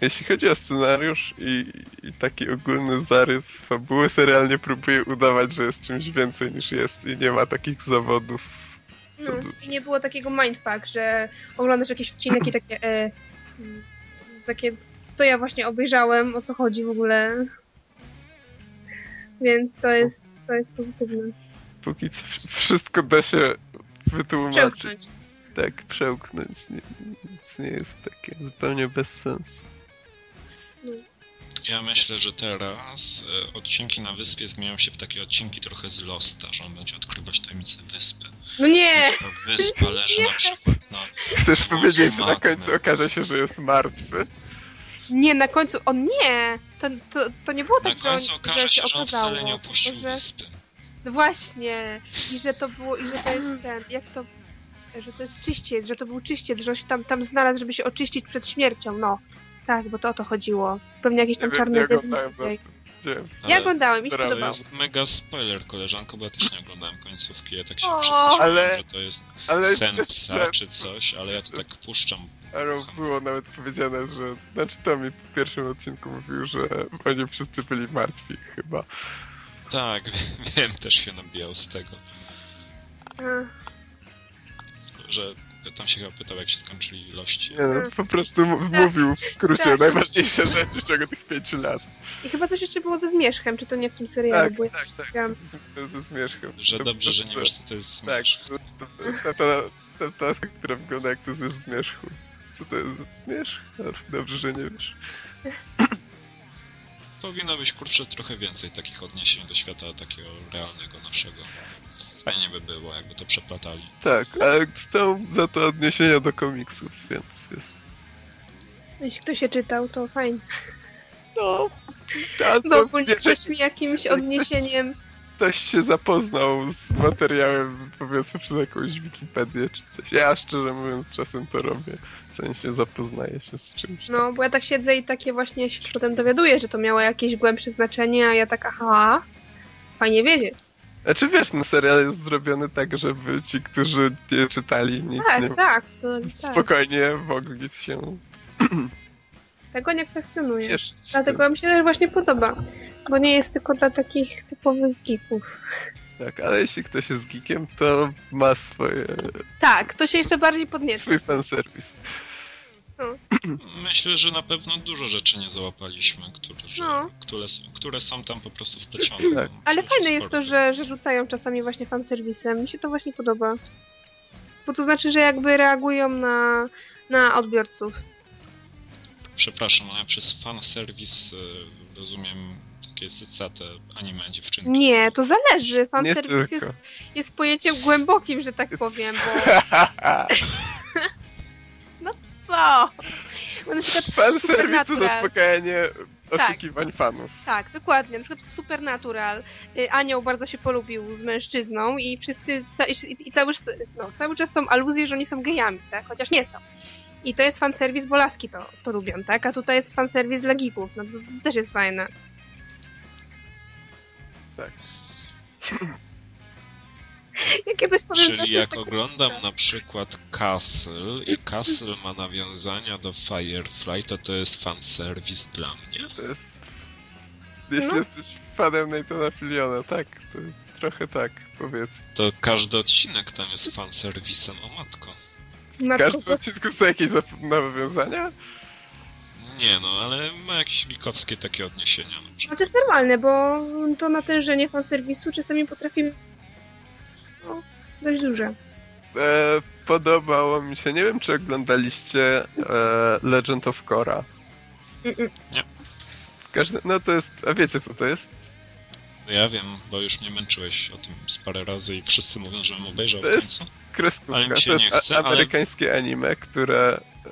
jeśli chodzi o scenariusz i, i taki ogólny zarys fabuły, serial nie próbuje udawać, że jest czymś więcej niż jest i nie ma takich zawodów. No. tu... I nie było takiego mindfuck, że oglądasz jakiś odcinek i takie, e, mm, takie, co ja właśnie obejrzałem, o co chodzi w ogóle. Więc to jest, to jest pozytywne. Póki co wszystko da się wytłumaczyć. Przełknąć. Tak, przełknąć. Nie, nic nie jest takie zupełnie bez sensu. Ja myślę, że teraz e, odcinki na wyspie zmienią się w takie odcinki trochę z Losta, że on będzie odkrywać tajemnice wyspy. No nie! Ta wyspa leży na przykład na... Chcesz powiedzieć, że na końcu okaże się, że jest martwy? Nie, na końcu, o nie! To, to, to nie było Na tak, że, on, końcu okaże się, że on okazało, wcale nie opuścił że- wyspy. No właśnie! I że to było, i że to jest ten, jak to, że to jest czyściec, że to był czyściec, że on się tam, tam znalazł, żeby się oczyścić przed śmiercią, no. Tak, bo to o to chodziło. Pewnie jakiś tam Nie wiem, czarny nie widziałem. Ja Ale oglądałem, mi się Brawo, To podobało. jest mega spoiler, koleżanko, bo ja też nie oglądałem końcówki. Ja tak się śmieją, ale- że to jest Ale sen psa czy coś, ale ja to tak puszczam. Arrow było nawet powiedziane, że... Znaczy to mi w pierwszym odcinku mówił, że oni wszyscy byli martwi chyba. Tak, wiem, też się nabijał z tego, A, że tam się chyba pytał, jak się skończyli ilości. Nie no, po prostu m- mówił w skrócie Tak. najważniejsze rzeczy w ciągu tych pięciu lat. I chyba coś jeszcze było ze zmierzchem, czy to nie w tym serialu, Tak, bo ja tak, tak. Z- Ze zmierzchem. Że To dobrze, że po nie wiesz, co to jest Tak, zmierzch. to, to, to, to, ta taska, która wygląda jak to ze zmierzchu. Co to jest za zmierzch? Dobrze, że nie wiesz. Powinno być, kurczę, trochę więcej takich odniesień do świata takiego realnego naszego. Fajnie by było, jakby to przeplatali. Tak, ale są za to odniesienia do komiksów, więc jest... Jeśli ktoś się czytał, to fajnie. No... Bo to ogólnie ktoś mi jakimś odniesieniem... ktoś się zapoznał z materiałem, powiedzmy, przez jakąś Wikipedię czy coś. Ja szczerze mówiąc czasem to robię. W sensie zapoznaję się z czymś. No, bo ja tak siedzę i takie właśnie się potem dowiaduję, że to miało jakieś głębsze znaczenie, a ja tak, aha, fajnie wiedzieć. Znaczy wiesz, no serial jest zrobiony tak, żeby ci, którzy nie czytali nic, Tak, nie tak, to tak. spokojnie mogli się Tego nie kwestionuję. Dlatego mi się też właśnie podoba. Bo nie jest tylko dla takich typowych geeków. Tak, ale jeśli ktoś jest geekiem, to ma swoje, Tak, to się jeszcze bardziej podniesie. swój fanserwis. Myślę, że na pewno dużo rzeczy nie załapaliśmy, które, że, No. które, które są tam po prostu wplecione. Tak. Ale fajne jest sporo to, że, że rzucają czasami właśnie fanserwisem. Mi się to właśnie podoba. Bo to znaczy, że jakby reagują na, na odbiorców. Przepraszam, ale ja przez fanserwis y, rozumiem takie sycate anime dziewczynki. Nie, to zależy. Fanserwis jest, jest pojęciem głębokim, że tak powiem, bo co? Bo na przykład Fanserwis to zaspokajanie Tak. oczekiwań fanów. Tak, dokładnie. Na przykład w Supernatural y, Anioł bardzo się polubił z mężczyzną i wszyscy ca i, i cały, no, cały czas są aluzje, że oni są gejami, tak? Chociaż nie są. I to jest fanserwis, bo laski to, to lubią, tak? A tutaj jest fanserwis dla geeków. No to, to też jest fajne. Tak. Jakie coś powiem, Czyli jak tak- oglądam na przykład Castle i Castle ma nawiązania do Firefly, to to jest fanserwis dla mnie? To jest... Jeśli No. jesteś fanem Nathana Filiona, tak, to trochę tak, powiedz. To każdy odcinek tam jest fanserwisem, o matko. Każdy to- odcinku są jakieś zap- nawiązania? Nie no, ale ma jakieś likowskie takie odniesienia No przykład. to jest normalne, bo to natężenie fanserwisu czasami potrafi no, dość duże. E, podobało mi się, nie wiem czy oglądaliście e, Legend of Korra. Mm-mm. Każdy, no to jest, a wiecie co to jest? Ja wiem, bo już mnie męczyłeś o tym z parę razy i wszyscy mówią, żebym obejrzał w To jest- końcu. Kreskówka. Ale mi się to jest nie chce, a- ale- amerykańskie anime, które e,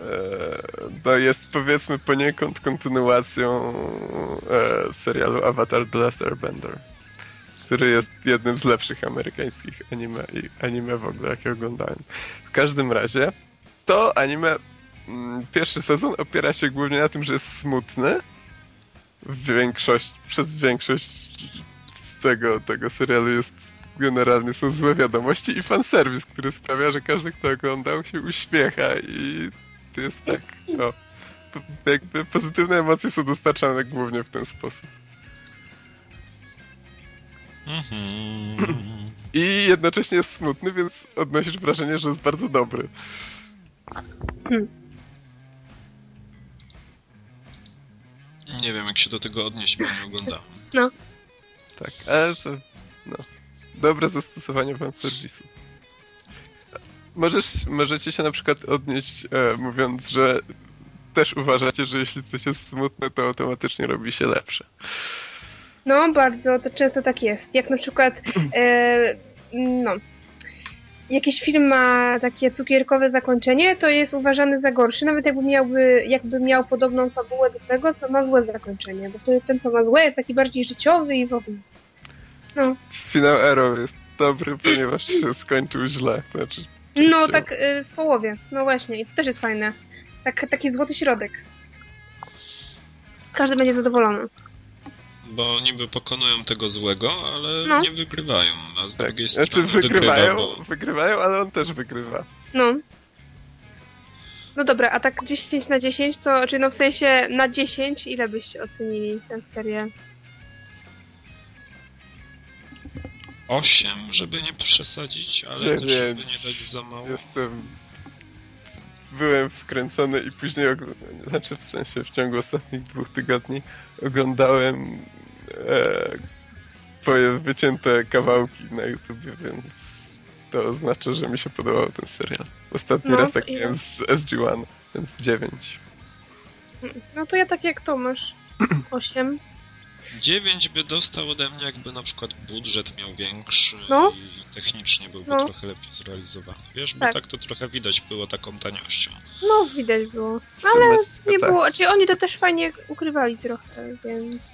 no jest powiedzmy poniekąd kontynuacją e, serialu Avatar The Last Airbender, który jest jednym z lepszych amerykańskich anime i anime w ogóle jakie oglądałem. W każdym razie to anime mm, pierwszy sezon opiera się głównie na tym, że jest smutny. Większość, przez większość tego, tego serialu jest generalnie są złe wiadomości i fanserwis, który sprawia, że każdy, kto oglądał, się uśmiecha i to jest tak, no, jakby pozytywne emocje są dostarczane głównie w ten sposób. Mhm. I jednocześnie jest smutny, więc odnosisz wrażenie, że jest bardzo dobry. Nie wiem, jak się do tego odnieść, bo nie oglądałem. Tak, ale to, no, dobre zastosowanie fanserwisu. Możesz, możecie się na przykład odnieść, e, mówiąc, że też uważacie, że jeśli coś jest smutne, to automatycznie robi się lepsze. No, bardzo, to często tak jest. Jak na przykład, e, no, jakiś film ma takie cukierkowe zakończenie, to jest uważany za gorszy, nawet jakby, miałby, jakby miał podobną fabułę do tego, co ma złe zakończenie, bo wtedy ten, co ma złe, jest taki bardziej życiowy i w ogóle. No, Finał Arrow jest dobry, ponieważ się skończył źle. Znaczy, no tak y, w połowie, no właśnie, i to też jest fajne. Tak, taki złoty środek. Każdy będzie zadowolony. Bo niby pokonują tego złego, ale No. nie wygrywają, a z Tak. drugiej Znaczy strony wygrywają, wygrywa, bo... wygrywają, ale on też wygrywa. No. No dobra, a tak 10 na 10 to, czyli no w sensie na 10 ile byście ocenili tę serię? 8, żeby nie przesadzić, ale też żeby nie dać za mało. Jestem... Byłem wkręcony i później, ogl- znaczy w sensie w ciągu ostatnich dwóch tygodni oglądałem twoje wycięte kawałki na YouTubie, więc to oznacza, że mi się podobał ten serial. Ostatni No, raz tak i- miałem z SG-1, więc 9. No to ja tak jak Tomasz. 8. 9 by dostał ode mnie, jakby na przykład budżet miał większy No. i technicznie byłby No. trochę lepiej zrealizowany. Wiesz, bo Tak. tak to trochę widać było taką taniością. No widać było. Sumie Nie tak. było, czyli oni to też fajnie ukrywali trochę, więc...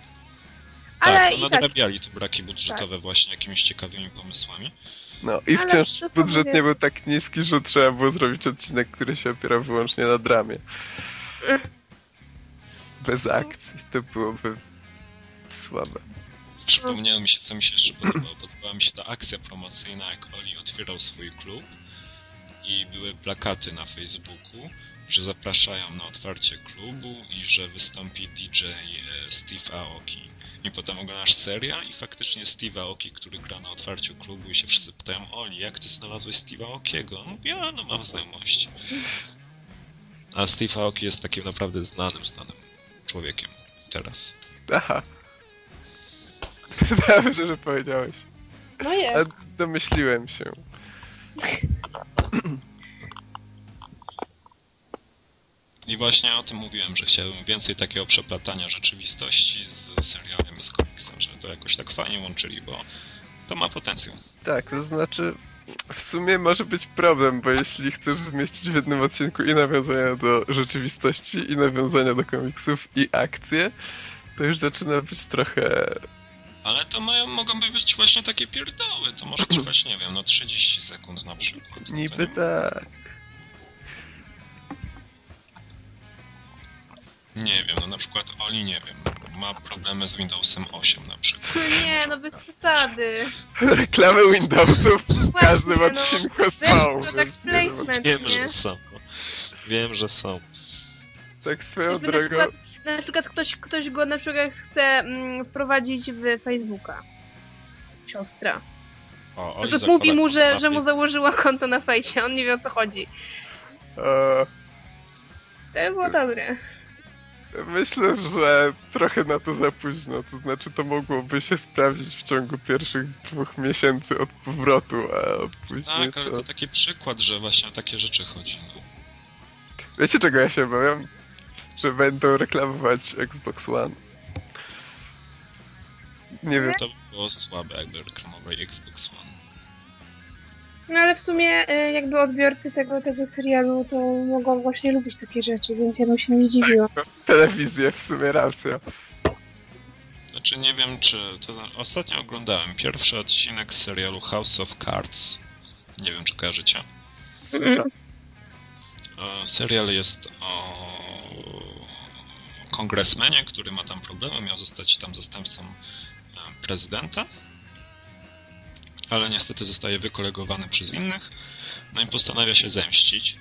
Ale tak, i no tak, nadrabiali te braki budżetowe właśnie jakimiś ciekawymi pomysłami. No i Ale wciąż to budżet nie był tak niski, że trzeba było zrobić odcinek, który się opierał wyłącznie na dramie. Ech. Bez akcji. To byłoby słabe. Przypomniało mi się, co mi się jeszcze podobało. Podobała mi się ta akcja promocyjna, jak Oli otwierał swój klub i były plakaty na Facebooku, że zapraszają na otwarcie klubu i że wystąpi DJ e, Steve Aoki. I potem oglądasz serial i faktycznie Steve Aoki, który gra na otwarciu klubu i się wszyscy pytają Oli, jak ty znalazłeś Steve'a Aokiego? On mówi, a no mam znajomości. A Steve Aoki jest takim naprawdę znanym, znanym człowiekiem teraz. Aha. Dobrze, że powiedziałeś. No A jest. domyśliłem się. I właśnie o tym mówiłem, że chciałbym więcej takiego przeplatania rzeczywistości z serialem i z komiksem, że to jakoś tak fajnie łączyli, bo to ma potencjał. Tak, to znaczy w sumie może być problem, bo jeśli chcesz zmieścić w jednym odcinku i nawiązania do rzeczywistości, i nawiązania do komiksów, i akcje, to już zaczyna być trochę... Ale to mają, mogą być właśnie takie pierdoły, to może trwać, nie wiem, no 30 sekund na przykład. No Niby nie, tak. Nie wiem, no na przykład Oli, nie wiem, ma problemy z Windowsem 8 na przykład. No nie, no bez przesady. Reklamy Windowsów w każdym Właśnie, no. odcinku są. product więc nie wiem, placement. Wiem, nie? że są. Wiem, że są. Tak swoją Jakby na drogą... przykład, na przykład ktoś, ktoś go na przykład chce mm, wprowadzić w Facebooka. Siostra. O, Oli Że zakłada mówi mu, że, że mu założyła konto na fejsie, on nie wie o co chodzi. E, To by było dobre. Myślę, że trochę na to za późno. To znaczy, to mogłoby się sprawdzić w ciągu pierwszych dwóch miesięcy od powrotu, a później Tak, ale to... to taki przykład, że właśnie o takie rzeczy chodzi. No. Wiecie, czego ja się obawiam? Że będą reklamować Xbox One. Nie wiem. To by było słabe, jakby reklamowali Xbox One. No ale w sumie y, jakby odbiorcy tego, tego serialu to mogą właśnie lubić takie rzeczy, więc ja bym się nie zdziwiła. Telewizję w sumie racja. Znaczy nie wiem czy... To ostatnio oglądałem pierwszy odcinek serialu House of Cards. Nie wiem czy kojarzycie. Mm. E, Serial jest o kongresmenie, który ma tam problemy, miał zostać tam zastępcą e, prezydenta, ale niestety zostaje wykolegowany przez innych, no i postanawia się zemścić.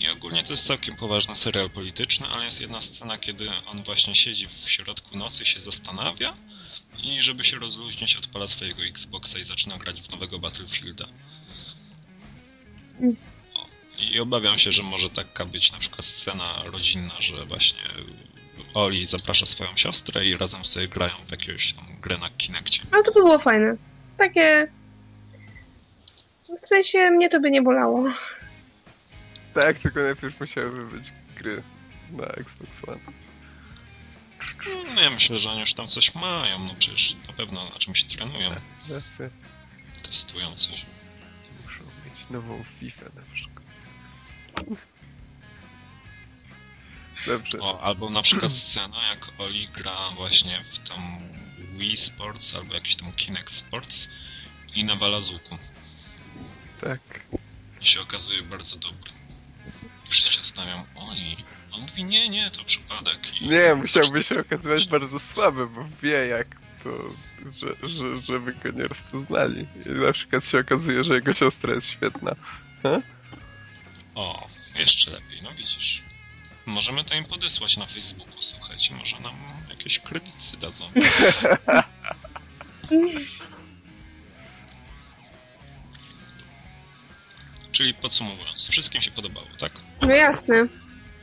I ogólnie to jest całkiem poważny serial polityczny, ale jest jedna scena, kiedy on właśnie siedzi w środku nocy się zastanawia i żeby się rozluźnić odpala swojego Xboxa i zaczyna grać w nowego Battlefielda. O, I obawiam się, że może taka być na przykład scena rodzinna, że właśnie Oli zaprasza swoją siostrę i razem sobie grają w jakiegoś tam grę na Kinekcie. Ale to by było fajne. Takie... W sensie mnie to by nie bolało. Tak, tylko najpierw musiałyby być gry na Xbox One. No ja myślę, że oni już tam coś mają, no przecież na pewno na czymś trenują, Racja. testują coś. Muszą mieć nową FIFA na przykład. Dobrze. O, albo na przykład scena, jak Oli gra właśnie w tą Wii Sports albo jakiś tam Kinect Sports i nawala z łuku. Tak. I się okazuje bardzo dobry. I wszyscy się zastanawiają, Oli, a on mówi, nie, nie, to przypadek. I Nie, musiałby się okazywać bardzo słaby, bo wie jak to że, że, żeby go nie rozpoznali. I na przykład się okazuje, że jego siostra jest świetna. O, jeszcze lepiej, no widzisz. Możemy to im podesłać na Facebooku, słuchajcie, może nam jakieś kredyty dadzą. Czyli podsumowując, wszystkim się podobało, tak? No jasne.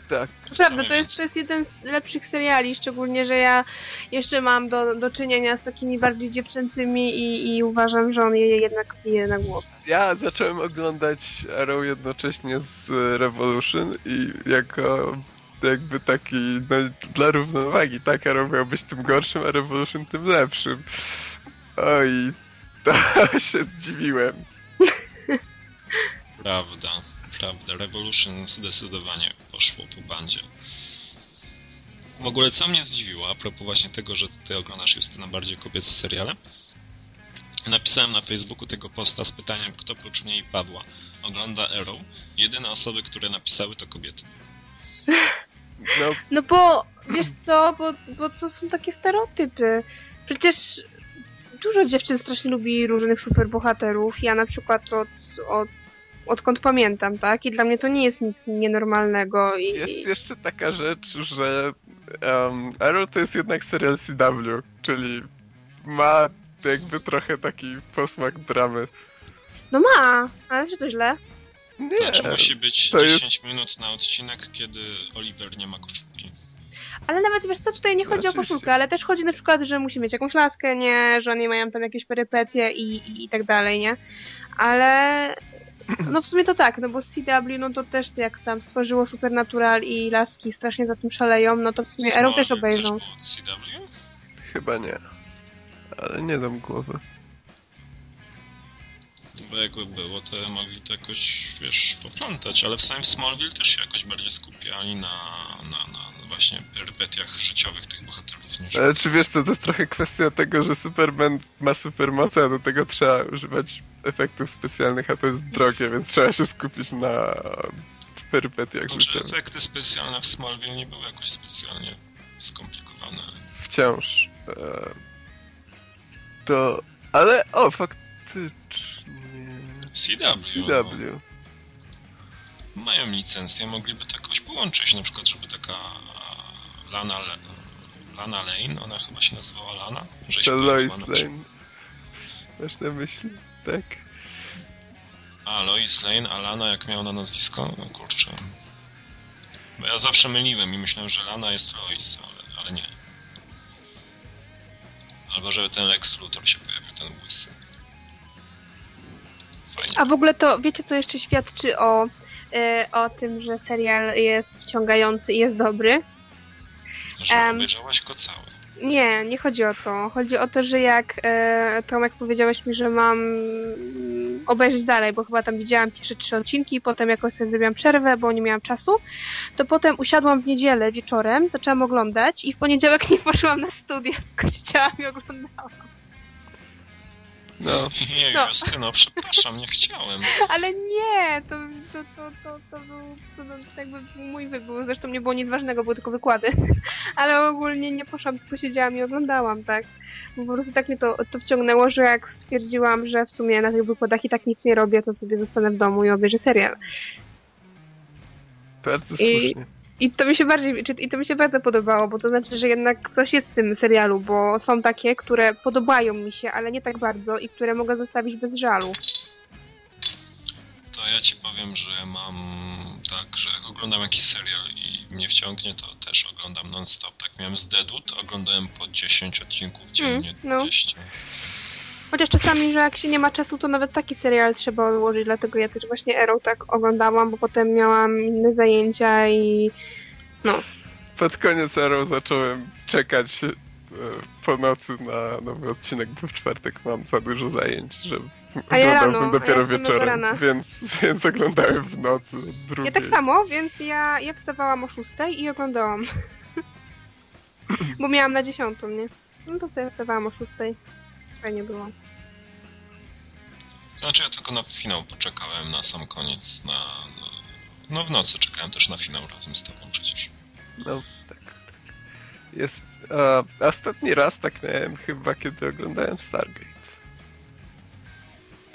Tak. To prawda, to jest, to jest jeden z lepszych seriali, szczególnie, że ja jeszcze mam do, do czynienia z takimi bardziej dziewczęcymi i, i uważam, że on je jednak bije na głowę. Ja zacząłem oglądać Arrow jednocześnie z Revolution i jako jakby taki, no dla równowagi, tak, Arrow miał być tym gorszym, a Revolution tym lepszym. Oj, to się zdziwiłem. Prawda, prawda. Revolution zdecydowanie poszło po bandzie. W ogóle co mnie zdziwiło, a propos właśnie tego, że ty oglądasz Justyna bardziej kobiece seriale, napisałem na Facebooku tego posta z pytaniem, kto prócz mnie i Pawła ogląda Arrow. Jedyne osoby, które napisały to kobiety. No, No bo, wiesz co, bo, bo to są takie stereotypy. Przecież dużo dziewczyn strasznie lubi różnych superbohaterów. Ja na przykład od, od, odkąd pamiętam, tak? I dla mnie to nie jest nic nienormalnego. I, jest jeszcze taka rzecz, że um, Arrow to jest jednak serial CW, czyli ma jakby trochę taki posmak dramy. No ma, ale czy to źle? Nie, Znaczy musi być to jest- 10 minut na odcinek, kiedy Oliver nie ma koszulki. Ale nawet wiesz co, tutaj nie No, chodzi o oczywiście. koszulkę, ale też chodzi na przykład, że musi mieć jakąś laskę, nie, że oni mają tam jakieś perypetie i, i, i tak dalej, nie? Ale no w sumie to tak, no bo CW, no to też jak tam stworzyło Supernatural i laski strasznie za tym szaleją, no to w sumie Arrow też obejrzą. było od CW? Chyba nie. Ale nie dam głowy. Bo jakby było, to mogli to jakoś, wiesz, poplątać, ale w samym Smallville też się jakoś bardziej skupiali na, na, na właśnie perypetiach życiowych tych bohaterów niż... Ale czy wiesz co, to jest trochę kwestia tego, że Superman ma supermoce, a do tego trzeba używać efektów specjalnych, a to jest drogie, więc trzeba się skupić na perypetiach Znaczy, życiowych. efekty specjalne w Smallville nie były jakoś specjalnie skomplikowane. Wciąż. E, to... Ale, o, faktycznie... CW, CW. Mają licencję, mogliby to jakoś połączyć, na przykład, żeby taka Lana, Lana Lane, ona chyba się nazywała Lana? Że się To Lois. Lane. Masz na myśli? Tak. A, Lois Lane, a Lana jak miała na nazwisko? No kurczę. Bo ja zawsze myliłem i myślałem, że Lana jest Lois, ale, ale nie. Albo że ten Lex Luthor się pojawił, ten łysy. Fajnie. A w ogóle to wiecie, co jeszcze świadczy o, e, o tym, że serial jest wciągający i jest dobry? Że em, obejrzałaś go cały. Nie, nie chodzi o to. Chodzi o to, że jak e, Tomek powiedziałeś mi, że mam mm, obejrzeć dalej, bo chyba tam widziałam pierwsze trzy odcinki, potem jakoś sobie zrobiłam przerwę, bo nie miałam czasu, to potem usiadłam w niedzielę wieczorem, zaczęłam oglądać i w poniedziałek nie poszłam na studia, tylko siedziałam i oglądałam. No. Nie, No. Justyno, przepraszam, nie chciałem. Ale nie, to, to, to, to, to był to, to jakby mój wybór, zresztą nie było nic ważnego, były tylko wykłady, ale ogólnie nie poszłam, tylko siedziałam i oglądałam, tak. Bo po prostu tak mnie to, to wciągnęło, że jak stwierdziłam, że w sumie na tych wykładach i tak nic nie robię, to sobie zostanę w domu i obejrzę serial. Bardzo I- słusznie. I to mi się bardziej, czy, i to mi się bardzo podobało, bo to znaczy, że jednak coś jest w tym serialu, bo są takie, które podobają mi się, ale nie tak bardzo i które mogę zostawić bez żalu. To ja ci powiem, że mam tak, że jak oglądam jakiś serial i mnie wciągnie, to też oglądam non-stop. Tak miałem z Deadwood, oglądałem po 10 odcinków dziennie, no. 20. Chociaż czasami, że jak się nie ma czasu, to nawet taki serial trzeba odłożyć, dlatego ja też właśnie Arrow tak oglądałam, bo potem miałam inne zajęcia i Pod koniec Arrow zacząłem czekać e, po nocy na nowy odcinek, bo w czwartek mam za dużo zajęć, że A ja rano, dopiero a ja wieczorem, więc, więc oglądałem w nocy drugiej. ja tak samo, więc ja, ja wstawałam o 6 i oglądałam. bo miałam na 10, nie? No to sobie wstawałam o 6. Fajnie było. Znaczy ja tylko na finał poczekałem na sam koniec, na... No, no w nocy czekałem też na finał razem z tobą przecież. No, tak, tak. Jest. A, ostatni raz tak miałem chyba, kiedy oglądałem Stargate.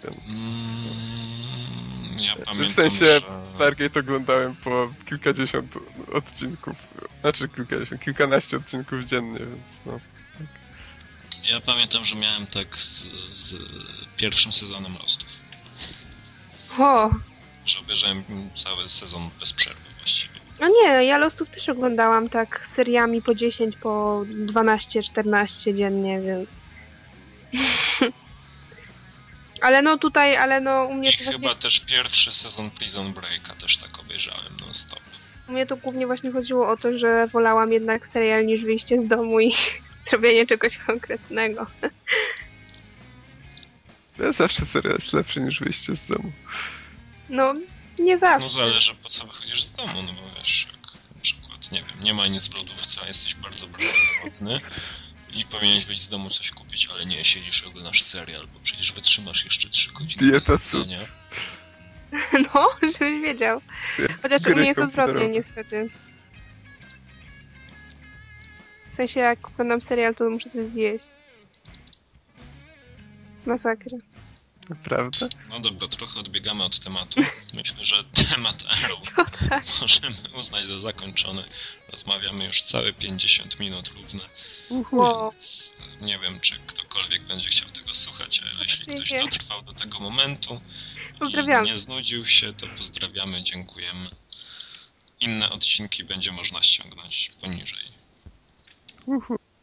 Więc, Mm, ja czy pamiętam, w sensie że... Stargate oglądałem po kilkadziesiąt odcinków. Znaczy kilkadziesiąt, kilkanaście odcinków dziennie, więc no. Ja pamiętam, że miałem tak z, z pierwszym sezonem Lostów. O, Że obejrzałem cały sezon bez przerwy właściwie. no nie, ja Lostów też oglądałam tak seriami po 10, po 12, 14 dziennie, więc... ale no tutaj, ale no u mnie I to właśnie, chyba też pierwszy sezon Prison Breaka też tak obejrzałem non stop. u mnie to głównie właśnie chodziło o to, że wolałam jednak serial niż wyjście z domu i zrobienie czegoś konkretnego. Ja zawsze serial jest lepszy niż wyjście z domu. No, nie zawsze. No zależy po co wychodzisz z domu, no bo wiesz, jak na przykład, nie wiem, nie ma nic w lodówce, a jesteś bardzo, bardzo głodny i powinieneś wyjść z domu coś kupić, ale nie, siedzisz i oglądasz serial, bo przecież wytrzymasz jeszcze 3 godziny Dieta jedzenia. No, żebyś wiedział. Chociaż u mnie jest odwrotnie, niestety. W sensie, jak oglądam serial, to muszę coś zjeść. Masakra. Prawda? No dobra, trochę odbiegamy od tematu. Myślę, że temat Arrow No tak. możemy uznać za zakończony. Rozmawiamy już całe 50 minut równe, Wow. więc nie wiem, czy ktokolwiek będzie chciał tego słuchać, ale jeśli ktoś Nie. dotrwał do tego momentu i Pozdrawiamy. nie znudził się, to pozdrawiamy, dziękujemy. Inne odcinki będzie można ściągnąć poniżej. Uhu.